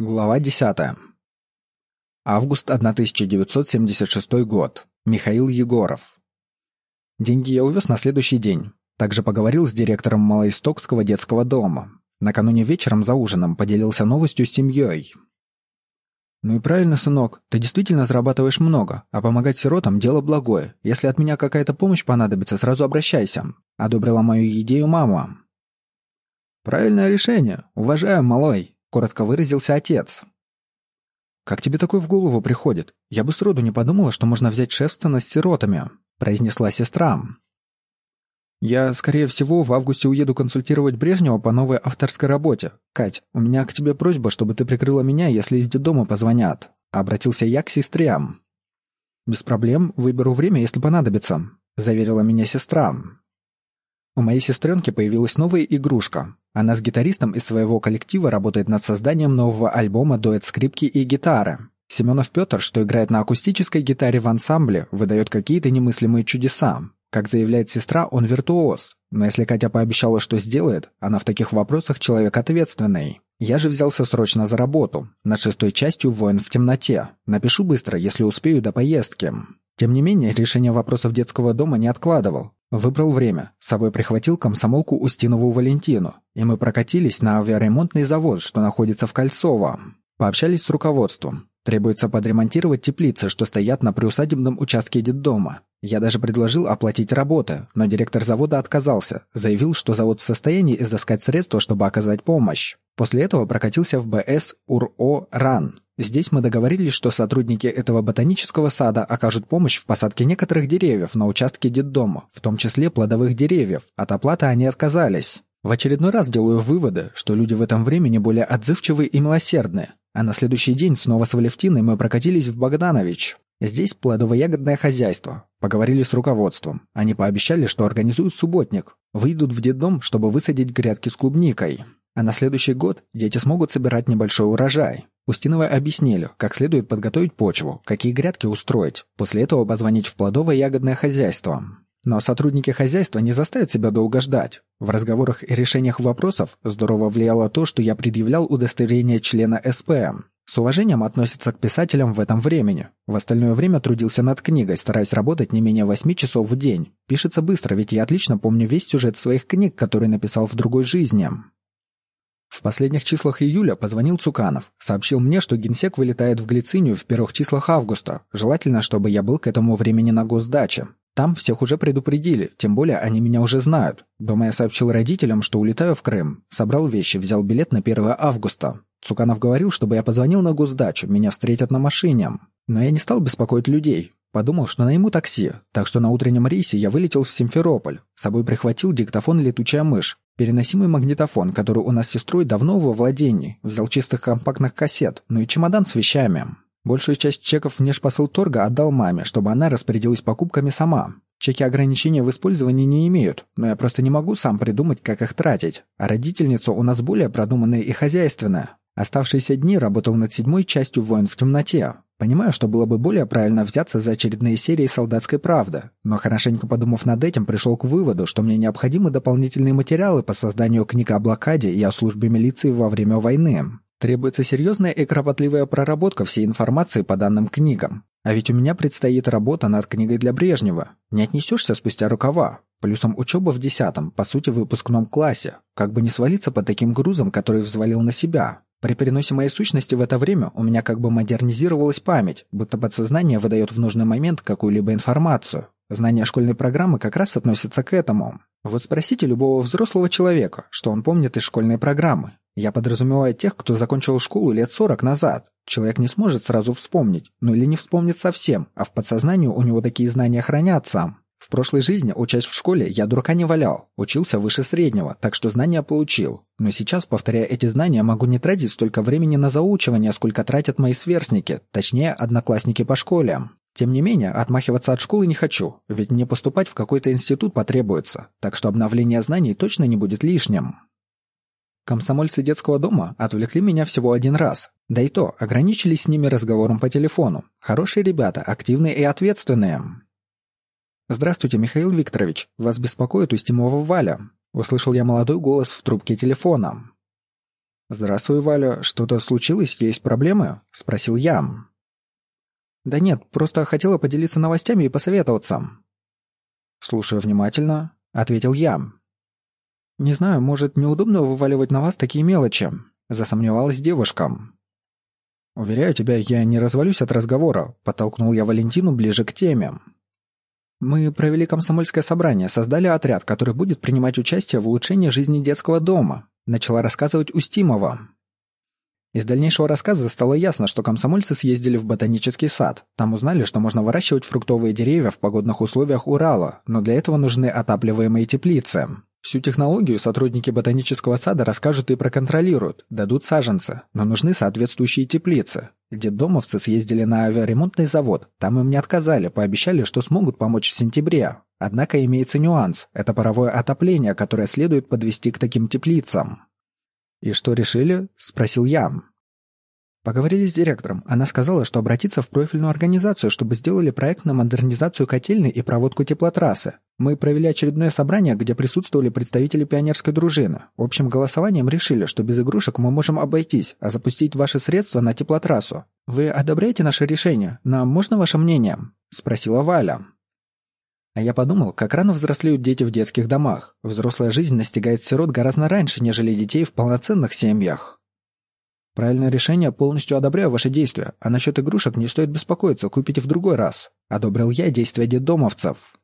Глава 10. Август 1976 год. Михаил Егоров. Деньги я увез на следующий день. Также поговорил с директором Малоистокского детского дома. Накануне вечером за ужином поделился новостью с семьей. «Ну и правильно, сынок, ты действительно зарабатываешь много, а помогать сиротам – дело благое. Если от меня какая-то помощь понадобится, сразу обращайся», – одобрила мою идею мама. «Правильное решение. Уважаю, малой», коротко выразился отец. «Как тебе такое в голову приходит? Я бы сроду не подумала, что можно взять шефство с сиротами», — произнесла сестра. «Я, скорее всего, в августе уеду консультировать Брежнева по новой авторской работе. Кать, у меня к тебе просьба, чтобы ты прикрыла меня, если из детдома позвонят», — обратился я к сестре. «Без проблем, выберу время, если понадобится», — заверила меня сестра. У моей сестренки появилась новая игрушка. Она с гитаристом из своего коллектива работает над созданием нового альбома «Дуэт скрипки и гитары». Семенов Петр, что играет на акустической гитаре в ансамбле, выдает какие-то немыслимые чудеса. Как заявляет сестра, он виртуоз. Но если Катя пообещала, что сделает, она в таких вопросах человек ответственный. Я же взялся срочно за работу, над шестой частью «Воин в темноте». Напишу быстро, если успею до поездки. Тем не менее, решение вопросов детского дома не откладывал. Выбрал время. С собой прихватил комсомолку Устинову Валентину, и мы прокатились на авиаремонтный завод, что находится в Кольцово. Пообщались с руководством. Требуется подремонтировать теплицы, что стоят на приусадебном участке детдома. Я даже предложил оплатить работы, но директор завода отказался, заявил, что завод в состоянии изыскать средства, чтобы оказать помощь. После этого прокатился в БС УРО РАН, Здесь мы договорились, что сотрудники этого ботанического сада окажут помощь в посадке некоторых деревьев на участке детдома, в том числе плодовых деревьев. От оплаты они отказались. В очередной раз делаю выводы, что люди в этом времени более отзывчивы и милосердны. А на следующий день снова с Валевтиной мы прокатились в Богданович. Здесь плодово-ягодное хозяйство. Поговорили с руководством. Они пообещали, что организуют субботник. Выйдут в детдом, чтобы высадить грядки с клубникой. А на следующий год дети смогут собирать небольшой урожай. Устиновой объяснили, как следует подготовить почву, какие грядки устроить, после этого позвонить в плодовое ягодное хозяйство. Но сотрудники хозяйства не заставят себя долго ждать. В разговорах и решениях вопросов здорово влияло то, что я предъявлял удостоверение члена СПМ. С уважением относится к писателям в этом времени. В остальное время трудился над книгой, стараясь работать не менее 8 часов в день. Пишется быстро, ведь я отлично помню весь сюжет своих книг, которые написал в другой жизни. В последних числах июля позвонил Цуканов. Сообщил мне, что генсек вылетает в Глицинию в первых числах августа. Желательно, чтобы я был к этому времени на госдаче. Там всех уже предупредили, тем более они меня уже знают. Дома я сообщил родителям, что улетаю в Крым. Собрал вещи, взял билет на 1 августа. Цуканов говорил, чтобы я позвонил на госдачу, меня встретят на машине. Но я не стал беспокоить людей. Подумал, что найму такси, так что на утреннем рейсе я вылетел в Симферополь. С собой прихватил диктофон «Летучая мышь». Переносимый магнитофон, который у нас с сестрой давно во владении. Взял чистых компактных кассет, ну и чемодан с вещами. Большую часть чеков торга отдал маме, чтобы она распорядилась покупками сама. Чеки ограничения в использовании не имеют, но я просто не могу сам придумать, как их тратить. А родительница у нас более продуманная и хозяйственная. Оставшиеся дни работал над седьмой частью «Воин в темноте». Понимаю, что было бы более правильно взяться за очередные серии «Солдатской правды», но хорошенько подумав над этим, пришел к выводу, что мне необходимы дополнительные материалы по созданию книг о блокаде и о службе милиции во время войны. Требуется серьезная и кропотливая проработка всей информации по данным книгам. А ведь у меня предстоит работа над книгой для Брежнева. Не отнесешься спустя рукава. Плюсом учеба в десятом, по сути, выпускном классе. Как бы не свалиться под таким грузом, который взвалил на себя. При переносе моей сущности в это время у меня как бы модернизировалась память, будто подсознание выдает в нужный момент какую-либо информацию. Знание школьной программы как раз относится к этому. Вот спросите любого взрослого человека, что он помнит из школьной программы. Я подразумеваю тех, кто закончил школу лет 40 назад. Человек не сможет сразу вспомнить, ну или не вспомнит совсем, а в подсознании у него такие знания хранятся. В прошлой жизни, учась в школе, я дурака не валял, учился выше среднего, так что знания получил. Но сейчас, повторяя эти знания, могу не тратить столько времени на заучивание, сколько тратят мои сверстники, точнее, одноклассники по школе. Тем не менее, отмахиваться от школы не хочу, ведь мне поступать в какой-то институт потребуется, так что обновление знаний точно не будет лишним. Комсомольцы детского дома отвлекли меня всего один раз, да и то ограничились с ними разговором по телефону. Хорошие ребята, активные и ответственные. «Здравствуйте, Михаил Викторович. Вас беспокоит Устимова Валя». Услышал я молодой голос в трубке телефона. «Здравствуй, Валя. Что-то случилось? Есть проблемы?» — спросил я. «Да нет, просто хотела поделиться новостями и посоветоваться». «Слушаю внимательно», — ответил я. «Не знаю, может, неудобно вываливать на вас такие мелочи», — засомневалась девушка. «Уверяю тебя, я не развалюсь от разговора», — подтолкнул я Валентину ближе к теме. «Мы провели комсомольское собрание, создали отряд, который будет принимать участие в улучшении жизни детского дома», — начала рассказывать Устимова. Из дальнейшего рассказа стало ясно, что комсомольцы съездили в ботанический сад. Там узнали, что можно выращивать фруктовые деревья в погодных условиях Урала, но для этого нужны отапливаемые теплицы. Всю технологию сотрудники ботанического сада расскажут и проконтролируют, дадут саженцы, но нужны соответствующие теплицы. Детдомовцы съездили на авиаремонтный завод, там им не отказали, пообещали, что смогут помочь в сентябре. Однако имеется нюанс – это паровое отопление, которое следует подвести к таким теплицам. «И что решили?» – спросил я. Поговорили с директором. Она сказала, что обратиться в профильную организацию, чтобы сделали проект на модернизацию котельной и проводку теплотрассы. Мы провели очередное собрание, где присутствовали представители пионерской дружины. Общим голосованием решили, что без игрушек мы можем обойтись, а запустить ваши средства на теплотрассу. Вы одобряете наше решение? Нам можно ваше мнение?» – спросила Валя. А я подумал, как рано взрослеют дети в детских домах. Взрослая жизнь настигает сирот гораздо раньше, нежели детей в полноценных семьях. Правильное решение, полностью одобряю ваши действия, а насчет игрушек не стоит беспокоиться, купите в другой раз. Одобрил я действия детдомовцев.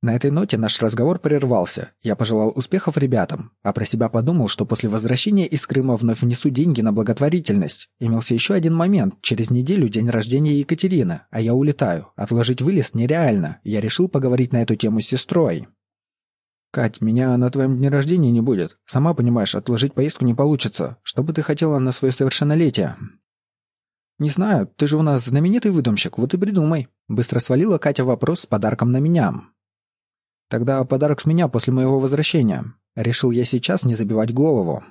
На этой ноте наш разговор прервался. Я пожелал успехов ребятам, а про себя подумал, что после возвращения из Крыма вновь внесу деньги на благотворительность. Имелся еще один момент. Через неделю день рождения Екатерины, а я улетаю. Отложить вылез нереально. Я решил поговорить на эту тему с сестрой. «Кать, меня на твоем дне рождения не будет. Сама понимаешь, отложить поездку не получится. Что бы ты хотела на свое совершеннолетие?» «Не знаю, ты же у нас знаменитый выдумщик, вот и придумай». Быстро свалила Катя вопрос с подарком на меня. «Тогда подарок с меня после моего возвращения. Решил я сейчас не забивать голову».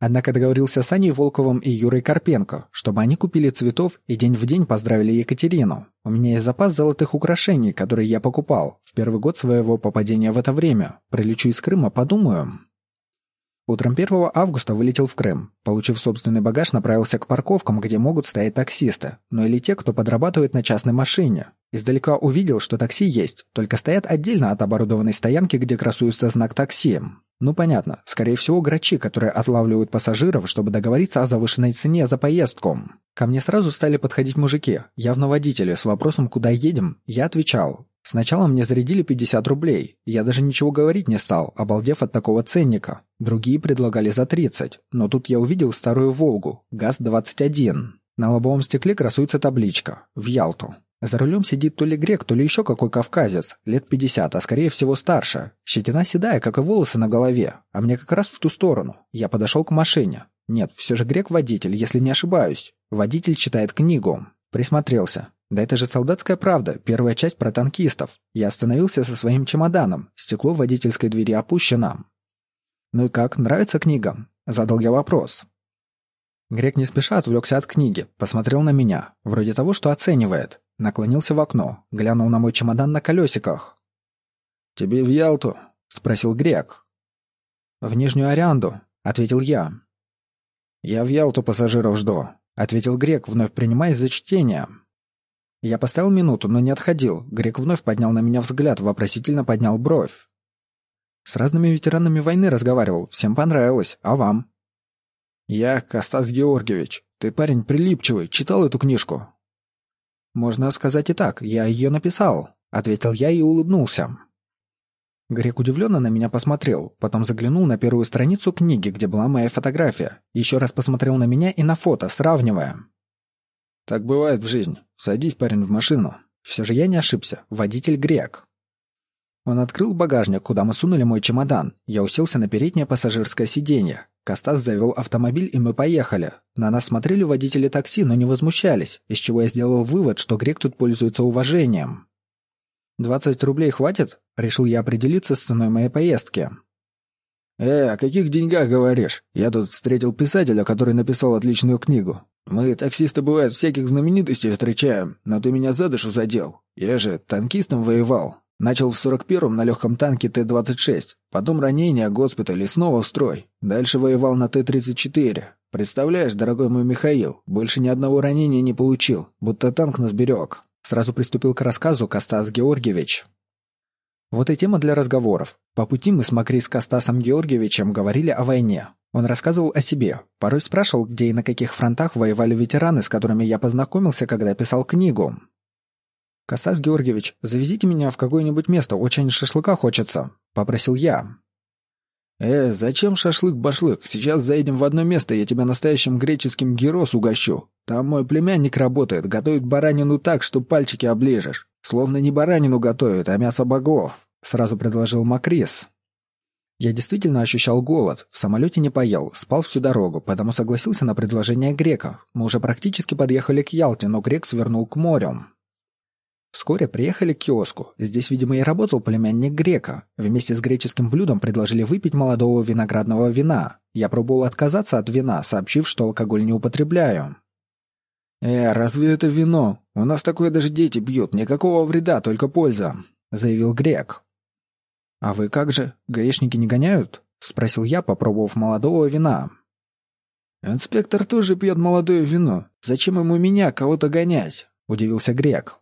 Однако договорился с Аней Волковым и Юрой Карпенко, чтобы они купили цветов и день в день поздравили Екатерину. У меня есть запас золотых украшений, которые я покупал в первый год своего попадения в это время. Прилечу из Крыма, подумаю. Утром 1 августа вылетел в Крым. Получив собственный багаж, направился к парковкам, где могут стоять таксисты, но или те, кто подрабатывает на частной машине. Издалека увидел, что такси есть, только стоят отдельно от оборудованной стоянки, где красуется знак такси. Ну понятно, скорее всего грачи, которые отлавливают пассажиров, чтобы договориться о завышенной цене за поездку. Ко мне сразу стали подходить мужики, явно водители, с вопросом «Куда едем?». Я отвечал. Сначала мне зарядили 50 рублей. Я даже ничего говорить не стал, обалдев от такого ценника. Другие предлагали за 30, но тут я увидел старую «Волгу», ГАЗ-21. На лобовом стекле красуется табличка «В Ялту». За рулем сидит то ли грек, то ли еще какой кавказец, лет 50, а скорее всего старше. Щетина седая, как и волосы на голове, а мне как раз в ту сторону. Я подошел к машине. Нет, все же грек-водитель, если не ошибаюсь. Водитель читает книгу. Присмотрелся. Да это же солдатская правда, первая часть про танкистов. Я остановился со своим чемоданом, стекло водительской двери опущено. «Ну и как, нравится книга?» Задал я вопрос. Грек не спеша отвлекся от книги, посмотрел на меня, вроде того, что оценивает. Наклонился в окно, глянул на мой чемодан на колесиках. «Тебе в Ялту?» — спросил Грек. «В Нижнюю Арианду», — ответил я. «Я в Ялту пассажиров жду», — ответил Грек, вновь принимаясь за чтение. Я поставил минуту, но не отходил. Грек вновь поднял на меня взгляд, вопросительно поднял бровь. «С разными ветеранами войны разговаривал, всем понравилось, а вам?» «Я Костас Георгиевич. Ты парень прилипчивый, читал эту книжку?» «Можно сказать и так, я ее написал», — ответил я и улыбнулся. Грек удивленно на меня посмотрел, потом заглянул на первую страницу книги, где была моя фотография, еще раз посмотрел на меня и на фото, сравнивая. «Так бывает в жизни. Садись, парень, в машину». Все же я не ошибся, водитель Грек. Он открыл багажник, куда мы сунули мой чемодан. Я уселся на переднее пассажирское сиденье. Костас завел автомобиль, и мы поехали. На нас смотрели водители такси, но не возмущались, из чего я сделал вывод, что грек тут пользуется уважением. «Двадцать рублей хватит?» — решил я определиться с ценой моей поездки. «Э, о каких деньгах говоришь? Я тут встретил писателя, который написал отличную книгу. Мы, таксисты, бывает, всяких знаменитостей встречаем, но ты меня за душу задел. Я же танкистом воевал. Начал в 41-м на легком танке Т-26, потом ранение, госпиталь и снова в строй. Дальше воевал на Т-34. Представляешь, дорогой мой Михаил, больше ни одного ранения не получил, будто танк нас берег. Сразу приступил к рассказу Костас Георгиевич. Вот и тема для разговоров. По пути мы с Макри с Костасом Георгиевичем говорили о войне. Он рассказывал о себе, порой спрашивал, где и на каких фронтах воевали ветераны, с которыми я познакомился, когда писал книгу. «Костас Георгиевич, завезите меня в какое-нибудь место, очень шашлыка хочется», — попросил я. «Э, зачем шашлык-башлык? Сейчас заедем в одно место, я тебя настоящим греческим гирос угощу. Там мой племянник работает, готовит баранину так, что пальчики оближешь. Словно не баранину готовят, а мясо богов», — сразу предложил Макрис. Я действительно ощущал голод, в самолете не поел, спал всю дорогу, потому согласился на предложение грека. Мы уже практически подъехали к Ялте, но грек свернул к морю. Вскоре приехали к киоску. Здесь, видимо, и работал племянник грека. Вместе с греческим блюдом предложили выпить молодого виноградного вина. Я пробовал отказаться от вина, сообщив, что алкоголь не употребляю. «Э, разве это вино? У нас такое даже дети пьют, никакого вреда, только польза», — заявил грек. «А вы как же? Гаишники не гоняют?» — спросил я, попробовав молодого вина. «Инспектор тоже пьет молодое вино. Зачем ему меня кого-то гонять?» — удивился грек.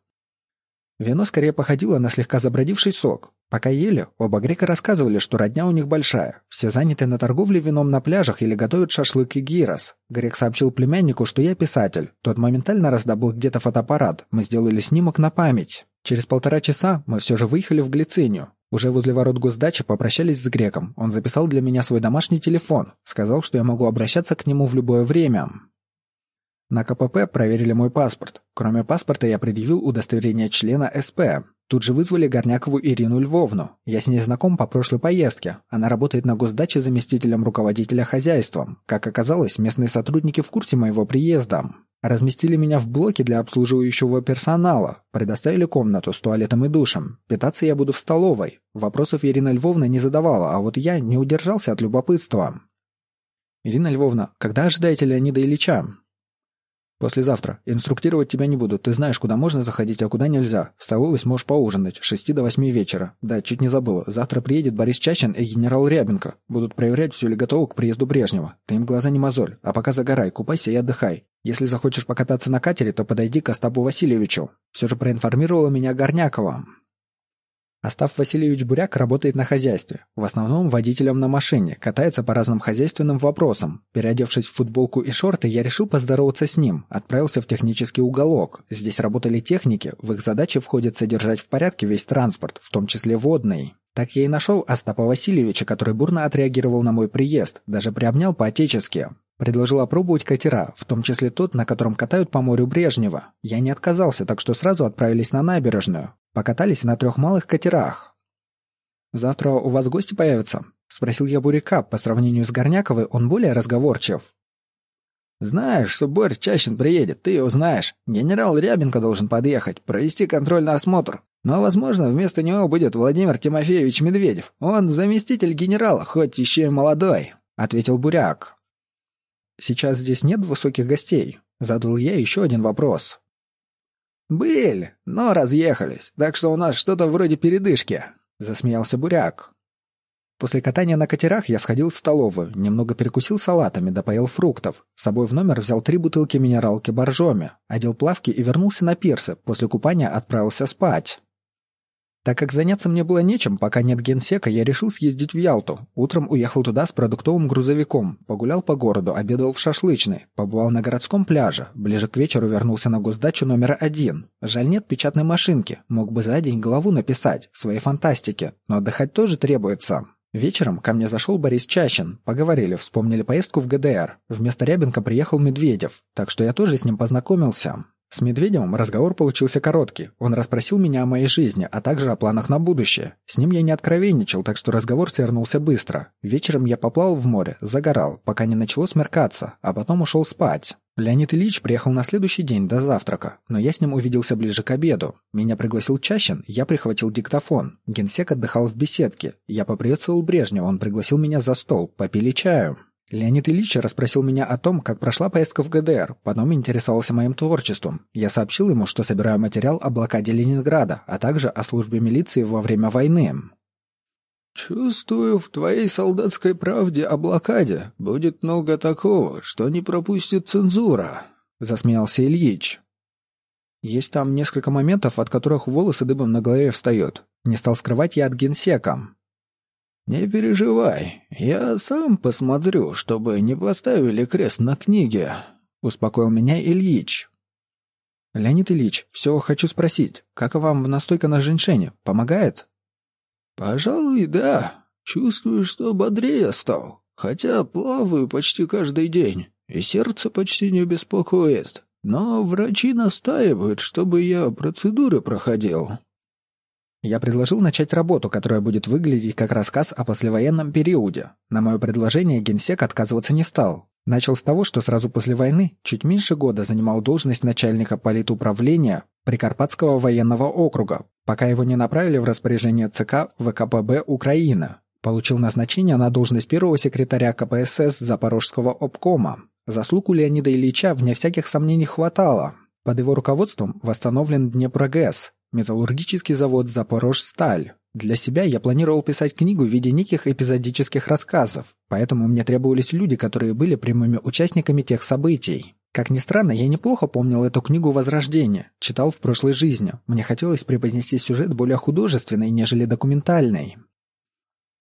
Вино скорее походило на слегка забродивший сок. Пока ели, оба грека рассказывали, что родня у них большая. Все заняты на торговле вином на пляжах или готовят шашлык и гирос. Грек сообщил племяннику, что я писатель. Тот моментально раздобыл где-то фотоаппарат. Мы сделали снимок на память. Через полтора часа мы все же выехали в Глицинию. Уже возле ворот госдачи попрощались с греком. Он записал для меня свой домашний телефон. Сказал, что я могу обращаться к нему в любое время. На КПП проверили мой паспорт. Кроме паспорта я предъявил удостоверение члена СП. Тут же вызвали Горнякову Ирину Львовну. Я с ней знаком по прошлой поездке. Она работает на госдаче заместителем руководителя хозяйством. Как оказалось, местные сотрудники в курсе моего приезда. Разместили меня в блоке для обслуживающего персонала. Предоставили комнату с туалетом и душем. Питаться я буду в столовой. Вопросов Ирина Львовна не задавала, а вот я не удержался от любопытства. «Ирина Львовна, когда ожидаете Леонида Ильича?» «Послезавтра. Инструктировать тебя не буду. Ты знаешь, куда можно заходить, а куда нельзя. В столовой сможешь поужинать. С шести до восьми вечера. Да, чуть не забыла. Завтра приедет Борис Чащин и генерал Рябенко. Будут проверять, все ли готово к приезду Брежнева. Ты им глаза не мозоль. А пока загорай, купайся и отдыхай. Если захочешь покататься на катере, то подойди к Остапу Васильевичу. Все же проинформировала меня Горнякова. Остав Васильевич Буряк работает на хозяйстве, в основном водителем на машине, катается по разным хозяйственным вопросам. Переодевшись в футболку и шорты, я решил поздороваться с ним, отправился в технический уголок. Здесь работали техники, в их задачи входит содержать в порядке весь транспорт, в том числе водный. Так я и нашел Остапа Васильевича, который бурно отреагировал на мой приезд, даже приобнял по-отечески. Предложил опробовать катера, в том числе тот, на котором катают по морю Брежнева. Я не отказался, так что сразу отправились на набережную. Покатались на трех малых катерах. «Завтра у вас гости появятся?» — спросил я Буряка. По сравнению с Горняковой он более разговорчив. «Знаешь, что Борь Чащин приедет, ты его знаешь. Генерал Рябенко должен подъехать, провести контрольный осмотр. Но, возможно, вместо него будет Владимир Тимофеевич Медведев. Он заместитель генерала, хоть еще и молодой», — ответил Буряк. «Сейчас здесь нет высоких гостей?» — задал я еще один вопрос. «Были, но разъехались, так что у нас что-то вроде передышки», — засмеялся Буряк. После катания на катерах я сходил в столовую, немного перекусил салатами, да поел фруктов. С собой в номер взял три бутылки минералки боржоми, одел плавки и вернулся на пирсы, после купания отправился спать. Так как заняться мне было нечем, пока нет генсека, я решил съездить в Ялту. Утром уехал туда с продуктовым грузовиком, погулял по городу, обедал в шашлычной, побывал на городском пляже, ближе к вечеру вернулся на госдачу номер один. Жаль, нет печатной машинки, мог бы за день главу написать, своей фантастики, но отдыхать тоже требуется. Вечером ко мне зашел Борис Чащин. Поговорили, вспомнили поездку в ГДР. Вместо Рябенко приехал Медведев, так что я тоже с ним познакомился. С Медведевым разговор получился короткий. Он расспросил меня о моей жизни, а также о планах на будущее. С ним я не откровенничал, так что разговор свернулся быстро. Вечером я поплавал в море, загорал, пока не начало смеркаться, а потом ушел спать. Леонид Ильич приехал на следующий день до завтрака, но я с ним увиделся ближе к обеду. Меня пригласил Чащин, я прихватил диктофон. Генсек отдыхал в беседке. Я поприветствовал Брежнева, он пригласил меня за стол, попили чаю. Леонид Ильич расспросил меня о том, как прошла поездка в ГДР, потом интересовался моим творчеством. Я сообщил ему, что собираю материал о блокаде Ленинграда, а также о службе милиции во время войны. «Чувствую, в твоей солдатской правде о блокаде будет много такого, что не пропустит цензура», — засмеялся Ильич. Есть там несколько моментов, от которых волосы дыбом на голове встают. Не стал скрывать я от генсека. «Не переживай, я сам посмотрю, чтобы не поставили крест на книге», — успокоил меня Ильич. «Леонид Ильич, все хочу спросить, как вам настойка на женьшене? Помогает?» «Пожалуй, да. Чувствую, что бодрее стал, хотя плаваю почти каждый день, и сердце почти не беспокоит. Но врачи настаивают, чтобы я процедуры проходил». Я предложил начать работу, которая будет выглядеть как рассказ о послевоенном периоде. На мое предложение генсек отказываться не стал. Начал с того, что сразу после войны, чуть меньше года, занимал должность начальника политуправления Прикарпатского военного округа, пока его не направили в распоряжение ЦК ВКПБ Украины. Получил назначение на должность первого секретаря КПСС Запорожского обкома. Заслуг у Леонида Ильича вне всяких сомнений хватало. Под его руководством восстановлен Днепрогэс, Металлургический завод «Запорожсталь». Для себя я планировал писать книгу в виде неких эпизодических рассказов, поэтому мне требовались люди, которые были прямыми участниками тех событий. Как ни странно, я неплохо помнил эту книгу «Возрождение», читал в прошлой жизни. Мне хотелось преподнести сюжет более художественный, нежели документальный.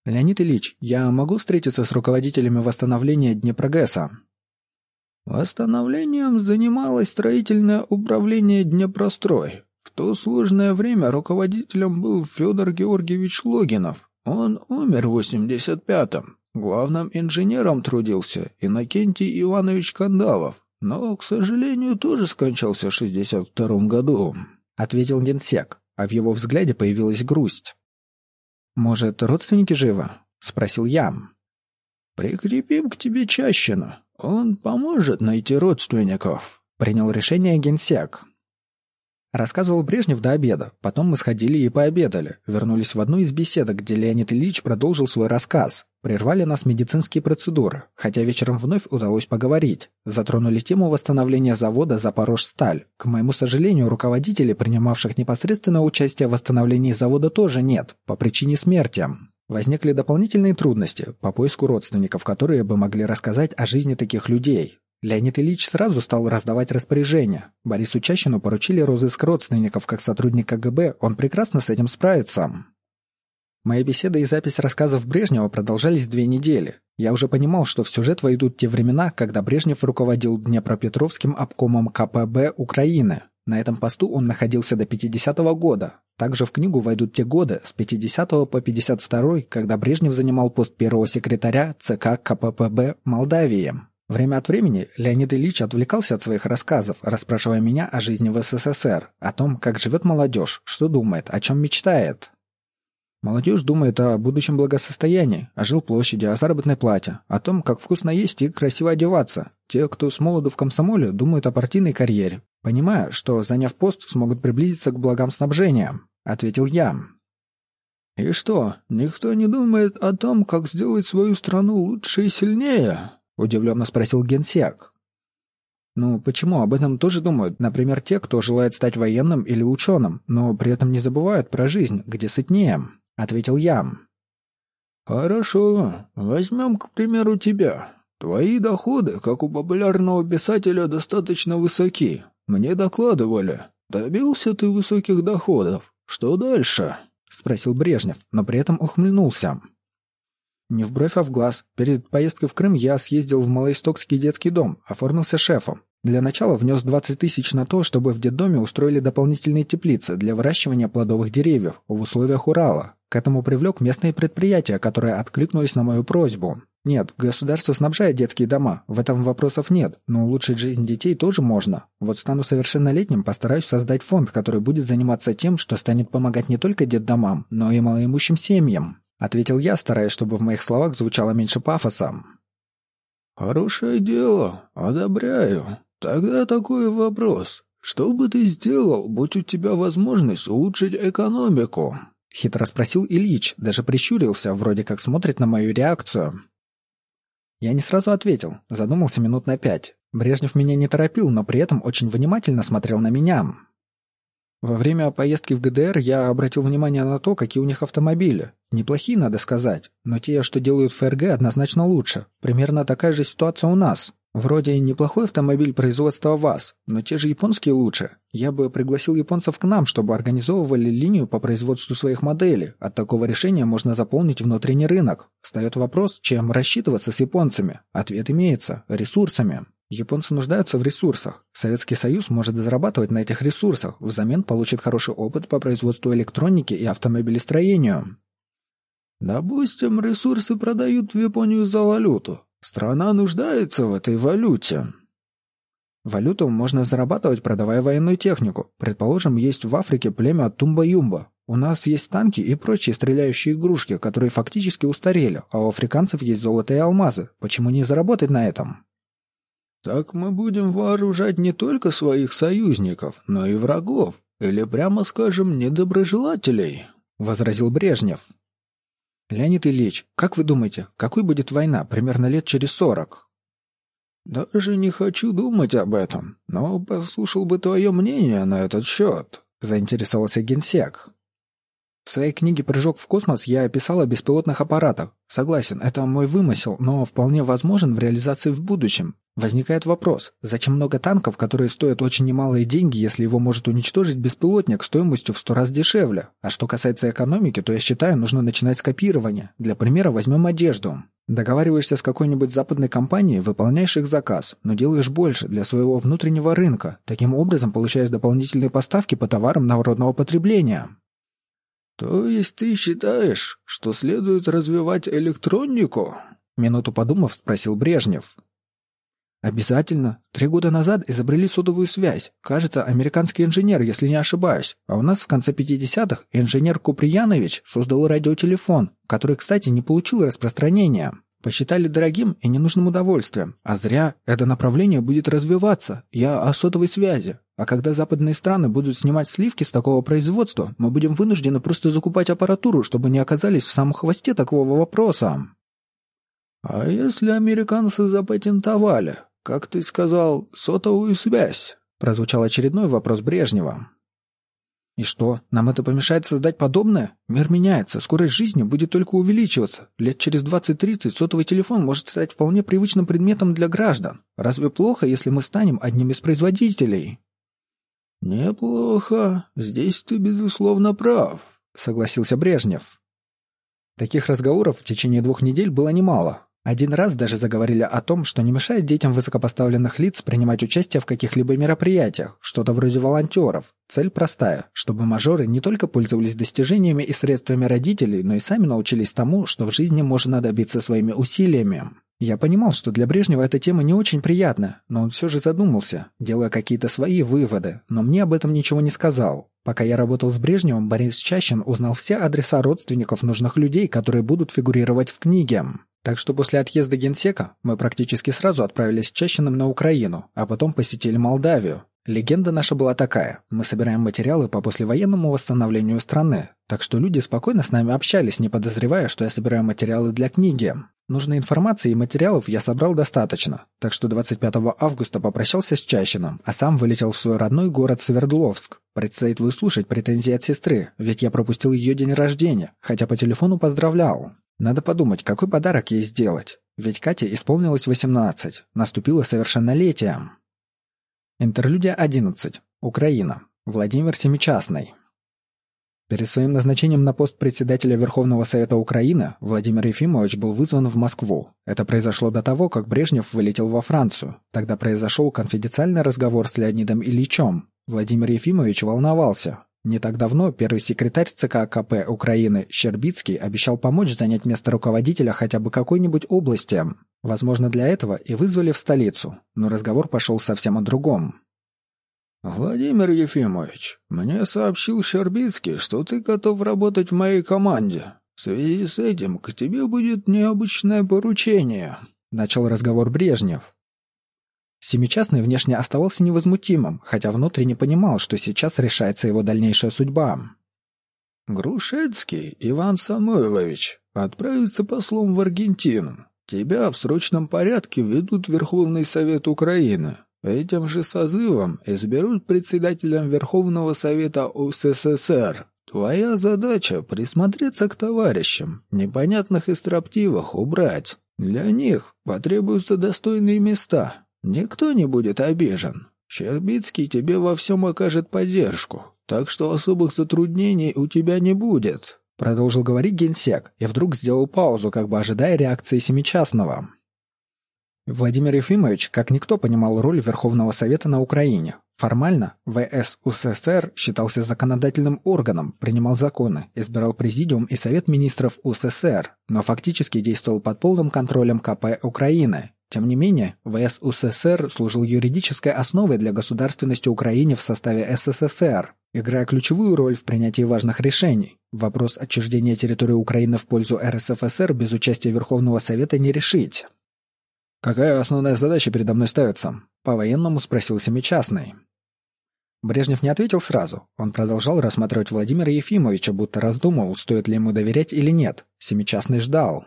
«Леонид Ильич, я могу встретиться с руководителями восстановления Днепрогэса?» «Восстановлением занималось строительное управление Днепрострой. То сложное время руководителем был Федор Георгиевич Логинов. Он умер в 85-м. Главным инженером трудился Иннокентий Иванович Кандалов, но, к сожалению, тоже скончался в 62-м году», — ответил генсек, а в его взгляде появилась грусть. «Может, родственники живы?» — спросил я. «Прикрепим к тебе Чащина. Он поможет найти родственников», — принял решение генсек. Рассказывал Брежнев до обеда, потом мы сходили и пообедали, вернулись в одну из беседок, где Леонид Ильич продолжил свой рассказ. Прервали нас медицинские процедуры, хотя вечером вновь удалось поговорить. Затронули тему восстановления завода «Запорожсталь». К моему сожалению, руководителей, принимавших непосредственное участие в восстановлении завода, тоже нет, по причине смерти. Возникли дополнительные трудности по поиску родственников, которые бы могли рассказать о жизни таких людей. Леонид Ильич сразу стал раздавать распоряжения. Борису Чащину поручили розыск родственников как сотрудник КГБ, он прекрасно с этим справится. Мои беседы и запись рассказов Брежнева продолжались две недели. Я уже понимал, что в сюжет войдут те времена, когда Брежнев руководил Днепропетровским обкомом КПБ Украины. На этом посту он находился до 50-го года. Также в книгу войдут те годы с 50 по 52 когда Брежнев занимал пост первого секретаря ЦК КППБ Молдавии. Время от времени Леонид Ильич отвлекался от своих рассказов, расспрашивая меня о жизни в СССР, о том, как живет молодежь, что думает, о чем мечтает. Молодежь думает о будущем благосостоянии, о жилплощади, о заработной плате, о том, как вкусно есть и красиво одеваться. Те, кто с молоду в комсомоле, думают о партийной карьере, понимая, что, заняв пост, смогут приблизиться к благам снабжения, ответил я. И что, никто не думает о том, как сделать свою страну лучше и сильнее? Удивленно спросил генсек. Ну, почему об этом тоже думают, например, те, кто желает стать военным или ученым, но при этом не забывают про жизнь, где сытнее, ответил я. Хорошо, возьмем, к примеру, тебя. Твои доходы, как у популярного писателя, достаточно высоки. Мне докладывали. Добился ты высоких доходов. Что дальше? спросил Брежнев, но при этом ухмыльнулся. Не в бровь, а в глаз. Перед поездкой в Крым я съездил в Малоистокский детский дом, оформился шефом. Для начала внес 20 тысяч на то, чтобы в детдоме устроили дополнительные теплицы для выращивания плодовых деревьев в условиях Урала. К этому привлек местные предприятия, которые откликнулись на мою просьбу. Нет, государство снабжает детские дома, в этом вопросов нет, но улучшить жизнь детей тоже можно. Вот стану совершеннолетним, постараюсь создать фонд, который будет заниматься тем, что станет помогать не только детдомам, но и малоимущим семьям. Ответил я, стараясь, чтобы в моих словах звучало меньше пафоса. «Хорошее дело, одобряю. Тогда такой вопрос. Что бы ты сделал, будь у тебя возможность улучшить экономику?» Хитро спросил Ильич, даже прищурился, вроде как смотрит на мою реакцию. Я не сразу ответил, задумался минут на пять. Брежнев меня не торопил, но при этом очень внимательно смотрел на меня. Во время поездки в ГДР я обратил внимание на то, какие у них автомобили. Неплохие, надо сказать, но те, что делают ФРГ, однозначно лучше. Примерно такая же ситуация у нас. Вроде неплохой автомобиль производства ВАЗ, но те же японские лучше. Я бы пригласил японцев к нам, чтобы организовывали линию по производству своих моделей. От такого решения можно заполнить внутренний рынок. Встает вопрос, чем рассчитываться с японцами. Ответ имеется – ресурсами. Японцы нуждаются в ресурсах. Советский Союз может зарабатывать на этих ресурсах, взамен получит хороший опыт по производству электроники и автомобилестроению. Допустим, ресурсы продают в Японию за валюту. Страна нуждается в этой валюте. Валюту можно зарабатывать, продавая военную технику. Предположим, есть в Африке племя Тумба-Юмба. У нас есть танки и прочие стреляющие игрушки, которые фактически устарели, а у африканцев есть золото и алмазы. Почему не заработать на этом? Так мы будем вооружать не только своих союзников, но и врагов, или, прямо скажем, недоброжелателей, — возразил Брежнев. Леонид Ильич, как вы думаете, какой будет война примерно лет через сорок? Даже не хочу думать об этом, но послушал бы твое мнение на этот счет, — заинтересовался генсек. В своей книге «Прыжок в космос» я описал о беспилотных аппаратах. Согласен, это мой вымысел, но вполне возможен в реализации в будущем. Возникает вопрос, зачем много танков, которые стоят очень немалые деньги, если его может уничтожить беспилотник стоимостью в сто раз дешевле? А что касается экономики, то я считаю, нужно начинать с копирования. Для примера возьмем одежду. Договариваешься с какой-нибудь западной компанией, выполняешь их заказ, но делаешь больше для своего внутреннего рынка. Таким образом получаешь дополнительные поставки по товарам народного потребления. «То есть ты считаешь, что следует развивать электронику?» Минуту подумав, спросил Брежнев. «Обязательно. Три года назад изобрели сотовую связь. Кажется, американский инженер, если не ошибаюсь. А у нас в конце 50-х инженер Куприянович создал радиотелефон, который, кстати, не получил распространения. Посчитали дорогим и ненужным удовольствием. А зря. Это направление будет развиваться. Я о сотовой связи. А когда западные страны будут снимать сливки с такого производства, мы будем вынуждены просто закупать аппаратуру, чтобы не оказались в самом хвосте такого вопроса. А если американцы запатентовали, как ты сказал, сотовую связь? Прозвучал очередной вопрос Брежнева. И что, нам это помешает создать подобное? Мир меняется, скорость жизни будет только увеличиваться. Лет через 20-30 сотовый телефон может стать вполне привычным предметом для граждан. Разве плохо, если мы станем одним из производителей? Неплохо. Здесь ты, безусловно, прав, согласился Брежнев. Таких разговоров в течение двух недель было немало. Один раз даже заговорили о том, что не мешает детям высокопоставленных лиц принимать участие в каких-либо мероприятиях, что-то вроде волонтеров. Цель простая, чтобы мажоры не только пользовались достижениями и средствами родителей, но и сами научились тому, что в жизни можно добиться своими усилиями. Я понимал, что для Брежнева эта тема не очень приятна, но он все же задумался, делая какие-то свои выводы, но мне об этом ничего не сказал. Пока я работал с Брежневым, Борис Чащин узнал все адреса родственников нужных людей, которые будут фигурировать в книге. Так что после отъезда генсека мы практически сразу отправились с Чащиным на Украину, а потом посетили Молдавию. Легенда наша была такая. Мы собираем материалы по послевоенному восстановлению страны. Так что люди спокойно с нами общались, не подозревая, что я собираю материалы для книги. Нужной информации и материалов я собрал достаточно. Так что 25 августа попрощался с Чащином, а сам вылетел в свой родной город Свердловск. Предстоит выслушать претензии от сестры, ведь я пропустил ее день рождения, хотя по телефону поздравлял. Надо подумать, какой подарок ей сделать. Ведь Кате исполнилось 18. Наступило совершеннолетие. Интерлюдия 11. Украина. Владимир Семичастный. Перед своим назначением на пост председателя Верховного Совета Украины Владимир Ефимович был вызван в Москву. Это произошло до того, как Брежнев вылетел во Францию. Тогда произошел конфиденциальный разговор с Леонидом Ильичем. Владимир Ефимович волновался. Не так давно первый секретарь ЦК КП Украины Щербицкий обещал помочь занять место руководителя хотя бы какой-нибудь области. Возможно, для этого и вызвали в столицу, но разговор пошел совсем о другом. «Владимир Ефимович, мне сообщил Щербицкий, что ты готов работать в моей команде. В связи с этим к тебе будет необычное поручение», — начал разговор Брежнев. Семичастный внешне оставался невозмутимым, хотя внутренне понимал, что сейчас решается его дальнейшая судьба. «Грушецкий Иван Самойлович отправится послом в Аргентину. тебя в срочном порядке ведут Верховный Совет Украины. Этим же созывом изберут председателем Верховного Совета УССР. Твоя задача — присмотреться к товарищам, непонятных и строптивых убрать. Для них потребуются достойные места. Никто не будет обижен. Щербицкий тебе во всем окажет поддержку, так что особых затруднений у тебя не будет. Продолжил говорить генсек и вдруг сделал паузу, как бы ожидая реакции Семичастного. Владимир Ефимович, как никто, понимал роль Верховного Совета на Украине. Формально ВС УССР считался законодательным органом, принимал законы, избирал президиум и Совет министров УССР, но фактически действовал под полным контролем КП Украины. Тем не менее, ВС УССР служил юридической основой для государственности Украины в составе СССР, играя ключевую роль в принятии важных решений. Вопрос отчуждения территории Украины в пользу РСФСР без участия Верховного Совета не решить. «Какая основная задача передо мной ставится?» — по-военному спросил Семичастный. Брежнев не ответил сразу. Он продолжал рассматривать Владимира Ефимовича, будто раздумывал, стоит ли ему доверять или нет. Семичастный ждал.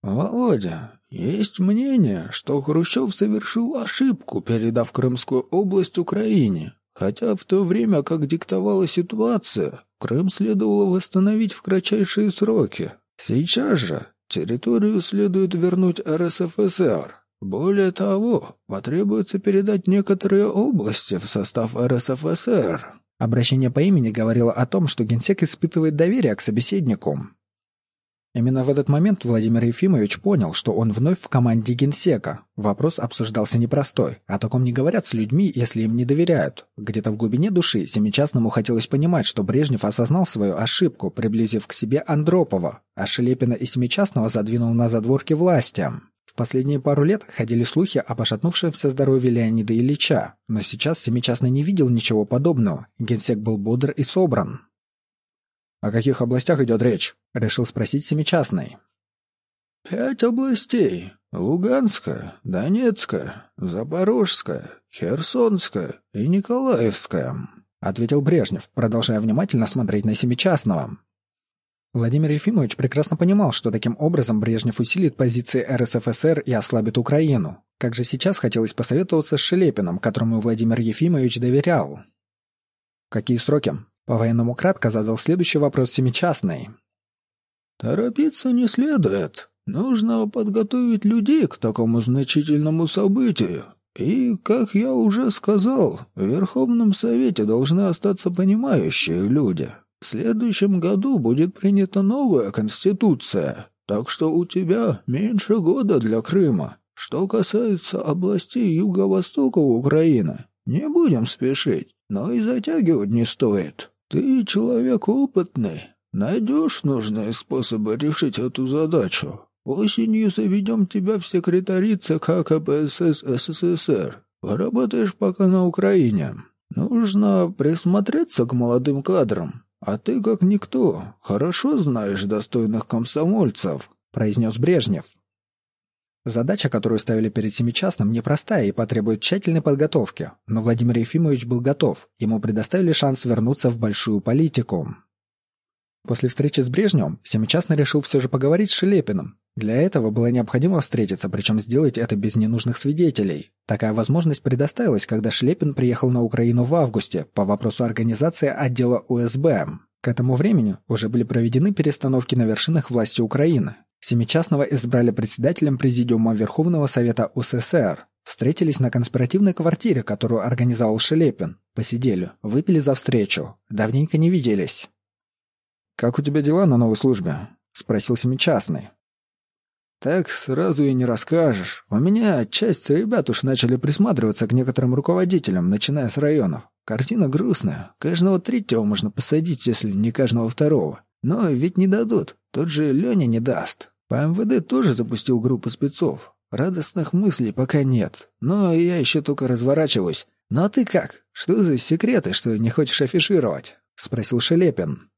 «Володя, есть мнение, что Хрущев совершил ошибку, передав Крымскую область Украине, хотя в то время, как диктовала ситуация, Крым следовало восстановить в кратчайшие сроки. Сейчас же Территорию следует вернуть РСФСР. Более того, потребуется передать некоторые области в состав РСФСР. Обращение по имени говорило о том, что генсек испытывает доверие к собеседнику. Именно в этот момент Владимир Ефимович понял, что он вновь в команде генсека. Вопрос обсуждался непростой. О таком не говорят с людьми, если им не доверяют. Где-то в глубине души Семичастному хотелось понимать, что Брежнев осознал свою ошибку, приблизив к себе Андропова, а Шелепина и Семичастного задвинул на задворки власти. В последние пару лет ходили слухи о пошатнувшемся здоровье Леонида Ильича, но сейчас Семичастный не видел ничего подобного. Генсек был бодр и собран. «О каких областях идет речь?» — решил спросить Семичастный. «Пять областей. Луганская, Донецкая, Запорожская, Херсонская и Николаевская», — ответил Брежнев, продолжая внимательно смотреть на Семичастного. Владимир Ефимович прекрасно понимал, что таким образом Брежнев усилит позиции РСФСР и ослабит Украину. Как же сейчас хотелось посоветоваться с Шелепиным, которому Владимир Ефимович доверял. «Какие сроки?» По-военному кратко задал следующий вопрос Семичастный. «Торопиться не следует. Нужно подготовить людей к такому значительному событию. И, как я уже сказал, в Верховном Совете должны остаться понимающие люди. В следующем году будет принята новая Конституция, так что у тебя меньше года для Крыма. Что касается областей юго-востока Украины, не будем спешить, но и затягивать не стоит. Ты человек опытный. Найдешь нужные способы решить эту задачу. Осенью заведем тебя в секретари ЦК КПСС СССР. Поработаешь пока на Украине. Нужно присмотреться к молодым кадрам. А ты, как никто, хорошо знаешь достойных комсомольцев», — произнес Брежнев. Задача, которую ставили перед Семичастным, непростая и потребует тщательной подготовки, но Владимир Ефимович был готов, ему предоставили шанс вернуться в большую политику. После встречи с Брежневым Семичастный решил все же поговорить с Шелепиным. Для этого было необходимо встретиться, причем сделать это без ненужных свидетелей. Такая возможность предоставилась, когда Шлепин приехал на Украину в августе по вопросу организации отдела УСБ. К этому времени уже были проведены перестановки на вершинах власти Украины. Семичастного избрали председателем Президиума Верховного Совета УССР. Встретились на конспиративной квартире, которую организовал Шелепин. Посидели, выпили за встречу. Давненько не виделись. «Как у тебя дела на новой службе?» — спросил Семичастный. «Так сразу и не расскажешь. У меня часть ребят уж начали присматриваться к некоторым руководителям, начиная с районов. Картина грустная. Каждого третьего можно посадить, если не каждого второго. Но ведь не дадут. Тот же Леня не даст. По МВД тоже запустил группу спецов. Радостных мыслей пока нет. Но я еще только разворачиваюсь. Ну а ты как? Что за секреты, что не хочешь афишировать? Спросил Шелепин.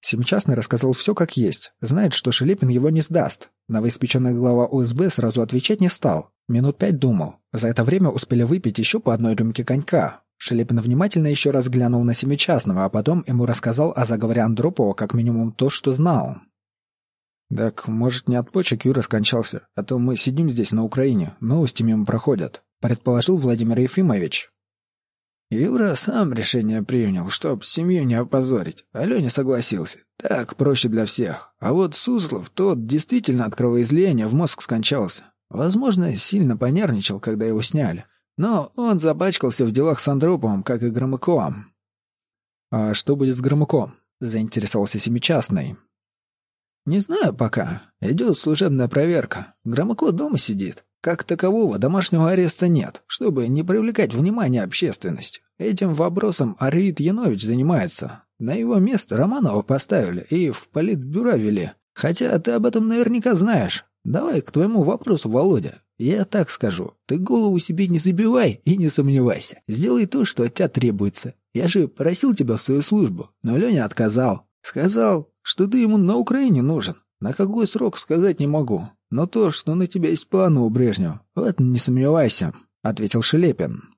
Семичастный рассказал все как есть. Знает, что Шелепин его не сдаст. Новоиспеченный глава УСБ сразу отвечать не стал. Минут пять думал. За это время успели выпить еще по одной рюмке конька. Шелепин внимательно еще раз глянул на Семичастного, а потом ему рассказал о заговоре Андропова как минимум то, что знал. Так, может, не от почек Юра скончался, а то мы сидим здесь на Украине, новости мимо проходят, предположил Владимир Ефимович. Юра сам решение принял, чтоб семью не опозорить. Аленя согласился. Так проще для всех. А вот Суслов, тот действительно от кровоизлияния в мозг скончался. Возможно, сильно понервничал, когда его сняли. Но он запачкался в делах с Андроповым, как и Громыком. «А что будет с Громыком?» — заинтересовался Семичастный. «Не знаю пока. Идет служебная проверка. Громыко дома сидит. Как такового домашнего ареста нет, чтобы не привлекать внимание общественности. Этим вопросом Арвид Янович занимается. На его место Романова поставили и в политбюро ввели. Хотя ты об этом наверняка знаешь. Давай к твоему вопросу, Володя. Я так скажу. Ты голову себе не забивай и не сомневайся. Сделай то, что от тебя требуется. Я же просил тебя в свою службу, но Леня отказал. Сказал, что ты ему на Украине нужен. На какой срок сказать не могу. Но то, что на тебя есть планы у Брежнева, в этом не сомневайся», — ответил Шелепин.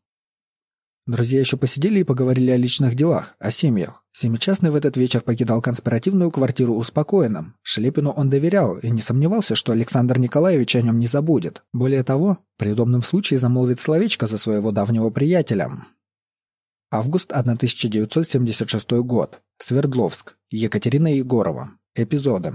Друзья еще посидели и поговорили о личных делах, о семьях. Семичастный в этот вечер покидал конспиративную квартиру успокоенным. Шелепину он доверял и не сомневался, что Александр Николаевич о нем не забудет. Более того, при удобном случае замолвит словечко за своего давнего приятеля. Август 1976 год. Свердловск. Екатерина Егорова. Эпизоды.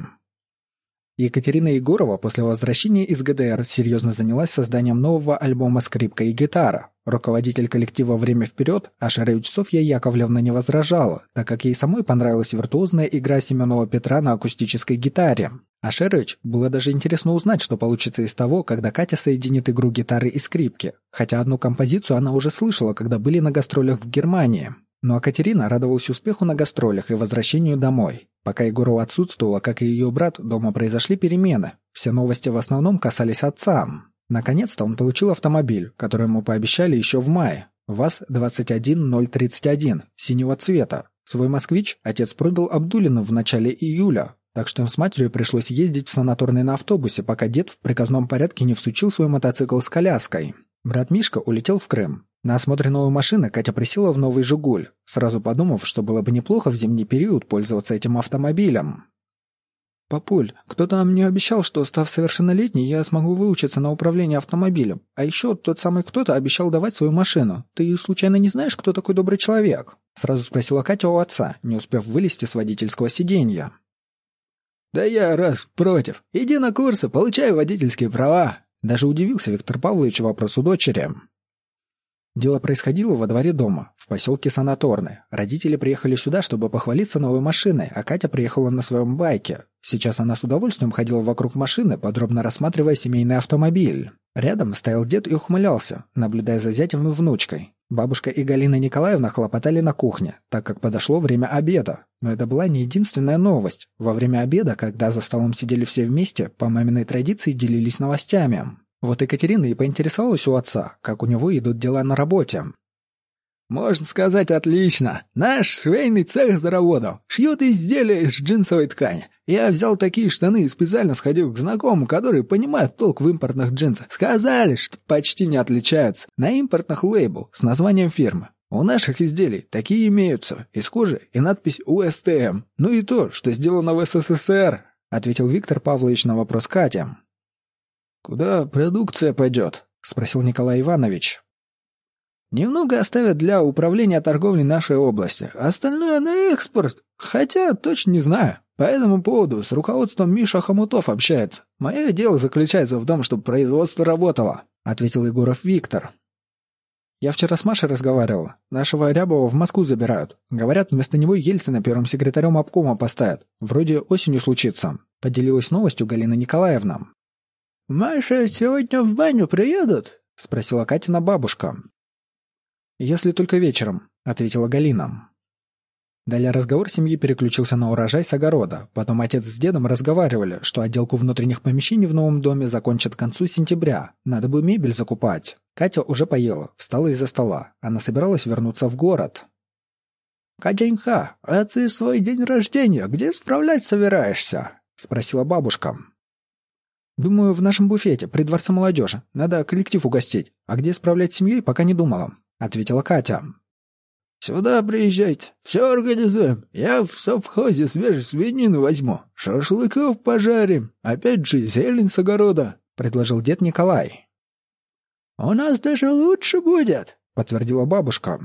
Екатерина Егорова после возвращения из ГДР серьезно занялась созданием нового альбома «Скрипка и гитара». Руководитель коллектива «Время вперед» Ашеревич Софья Яковлевна не возражала, так как ей самой понравилась виртуозная игра Семенова Петра на акустической гитаре. Ашерович было даже интересно узнать, что получится из того, когда Катя соединит игру гитары и скрипки, хотя одну композицию она уже слышала, когда были на гастролях в Германии. Ну а Катерина радовалась успеху на гастролях и возвращению домой. Пока Егорова отсутствовала, как и ее брат, дома произошли перемены. Все новости в основном касались отца. Наконец-то он получил автомобиль, который ему пообещали еще в мае. ВАЗ-21031, синего цвета. Свой «Москвич» отец продал Абдулину в начале июля, так что им с матерью пришлось ездить в санаторный на автобусе, пока дед в приказном порядке не всучил свой мотоцикл с коляской. Брат Мишка улетел в Крым. На осмотре новой машины Катя присела в новый «Жигуль», сразу подумав, что было бы неплохо в зимний период пользоваться этим автомобилем. «Папуль, кто-то мне обещал, что, став совершеннолетней, я смогу выучиться на управление автомобилем. А еще тот самый кто-то обещал давать свою машину. Ты случайно не знаешь, кто такой добрый человек?» Сразу спросила Катя у отца, не успев вылезти с водительского сиденья. «Да я раз против. Иди на курсы, получай водительские права». Даже удивился Виктор Павлович вопросу дочери. Дело происходило во дворе дома, в поселке Санаторный. Родители приехали сюда, чтобы похвалиться новой машиной, а Катя приехала на своем байке. Сейчас она с удовольствием ходила вокруг машины, подробно рассматривая семейный автомобиль. Рядом стоял дед и ухмылялся, наблюдая за зятем и внучкой. Бабушка и Галина Николаевна хлопотали на кухне, так как подошло время обеда. Но это была не единственная новость. Во время обеда, когда за столом сидели все вместе, по маминой традиции делились новостями. Вот Екатерина и поинтересовалась у отца, как у него идут дела на работе. «Можно сказать, отлично. Наш швейный цех заработал. Шьют изделия из джинсовой ткани. Я взял такие штаны и специально сходил к знакомым, которые понимают толк в импортных джинсах. Сказали, что почти не отличаются. На импортных лейбл с названием фирмы. У наших изделий такие имеются. Из кожи и надпись УСТМ. Ну и то, что сделано в СССР», — ответил Виктор Павлович на вопрос Кати. «Куда продукция пойдет?» — спросил Николай Иванович. «Немного оставят для управления торговлей нашей области. Остальное на экспорт. Хотя точно не знаю. По этому поводу с руководством Миша Хомутов общается. Мое дело заключается в том, чтобы производство работало», — ответил Егоров Виктор. «Я вчера с Машей разговаривал. Нашего Рябова в Москву забирают. Говорят, вместо него Ельцина первым секретарем обкома поставят. Вроде осенью случится», — поделилась новостью Галина Николаевна. «Маша сегодня в баню приедут?» — спросила Катина бабушка. «Если только вечером», — ответила Галина. Далее разговор семьи переключился на урожай с огорода. Потом отец с дедом разговаривали, что отделку внутренних помещений в новом доме закончат к концу сентября. Надо бы мебель закупать. Катя уже поела, встала из-за стола. Она собиралась вернуться в город. «Катенька, а ты свой день рождения где справлять собираешься?» — спросила бабушка. «Думаю, в нашем буфете, при Дворце молодежи. Надо коллектив угостить. А где справлять семьей, пока не думала», — ответила Катя. Сюда приезжайте, все организуем. Я в совхозе свежей свинину возьму, шашлыков пожарим, опять же зелень с огорода», — предложил дед Николай. «У нас даже лучше будет», — подтвердила бабушка.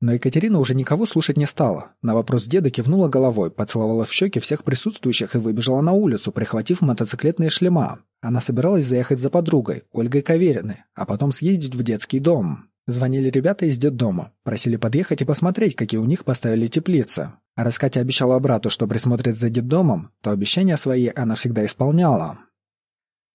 Но Екатерина уже никого слушать не стала. На вопрос деда кивнула головой, поцеловала в щеки всех присутствующих и выбежала на улицу, прихватив мотоциклетные шлема. Она собиралась заехать за подругой, Ольгой Кавериной, а потом съездить в детский дом. Звонили ребята из детдома, просили подъехать и посмотреть, какие у них поставили теплицы. А раз Катя обещала брату, что присмотрит за детдомом, то обещания свои она всегда исполняла.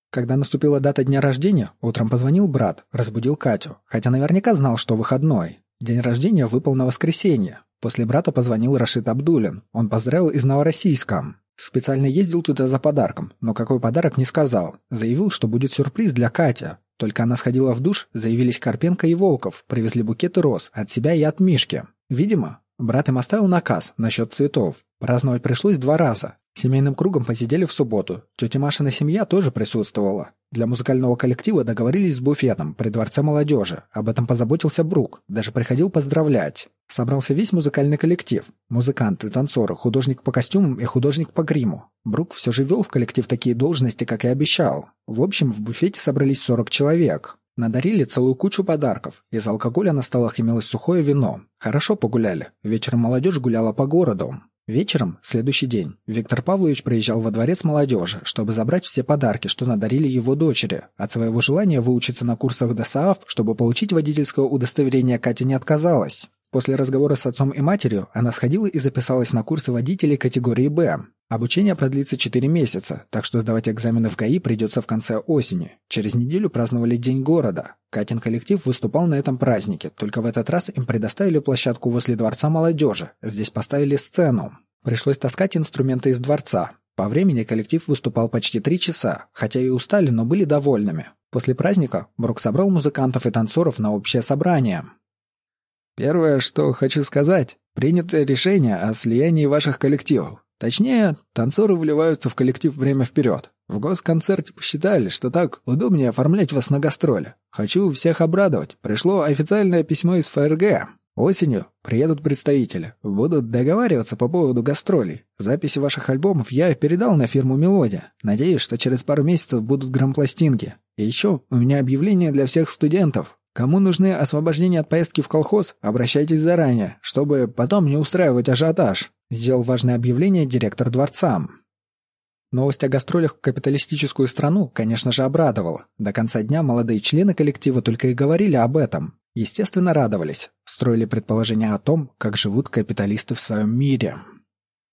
Когда наступила дата дня рождения, утром позвонил брат, разбудил Катю, хотя наверняка знал, что выходной. День рождения выпал на воскресенье. После брата позвонил Рашид Абдулин. Он поздравил из Новороссийска. Специально ездил туда за подарком, но какой подарок не сказал. Заявил, что будет сюрприз для Кати. Только она сходила в душ, заявились Карпенко и Волков, привезли букеты роз от себя и от Мишки. Видимо, брат им оставил наказ насчет цветов. Праздновать пришлось два раза. Семейным кругом посидели в субботу. Тетя Машина семья тоже присутствовала. Для музыкального коллектива договорились с буфетом при Дворце молодежи. Об этом позаботился Брук. Даже приходил поздравлять. Собрался весь музыкальный коллектив. Музыканты, танцоры, художник по костюмам и художник по гриму. Брук все же вел в коллектив такие должности, как и обещал. В общем, в буфете собрались 40 человек. Надарили целую кучу подарков. Из алкоголя на столах имелось сухое вино. Хорошо погуляли. Вечером молодежь гуляла по городу. Вечером, следующий день, Виктор Павлович приезжал во дворец молодежи, чтобы забрать все подарки, что надарили его дочери. От своего желания выучиться на курсах ДСАФ, чтобы получить водительское удостоверение, Катя не отказалась. После разговора с отцом и матерью она сходила и записалась на курсы водителей категории «Б». Обучение продлится 4 месяца, так что сдавать экзамены в ГАИ придется в конце осени. Через неделю праздновали День города. Катин коллектив выступал на этом празднике, только в этот раз им предоставили площадку возле Дворца молодежи. Здесь поставили сцену. Пришлось таскать инструменты из дворца. По времени коллектив выступал почти три часа, хотя и устали, но были довольными. После праздника Брук собрал музыкантов и танцоров на общее собрание. Первое, что хочу сказать, принято решение о слиянии ваших коллективов. Точнее, танцоры вливаются в коллектив время вперед. В госконцерте посчитали, что так удобнее оформлять вас на гастроли. Хочу всех обрадовать. Пришло официальное письмо из ФРГ. Осенью приедут представители, будут договариваться по поводу гастролей. Записи ваших альбомов я передал на фирму «Мелодия». Надеюсь, что через пару месяцев будут грампластинки. И еще у меня объявление для всех студентов. Кому нужны освобождения от поездки в колхоз, обращайтесь заранее, чтобы потом не устраивать ажиотаж. Сделал важное объявление директор дворца. Новость о гастролях в капиталистическую страну, конечно же, обрадовала. До конца дня молодые члены коллектива только и говорили об этом. Естественно, радовались. Строили предположения о том, как живут капиталисты в своем мире.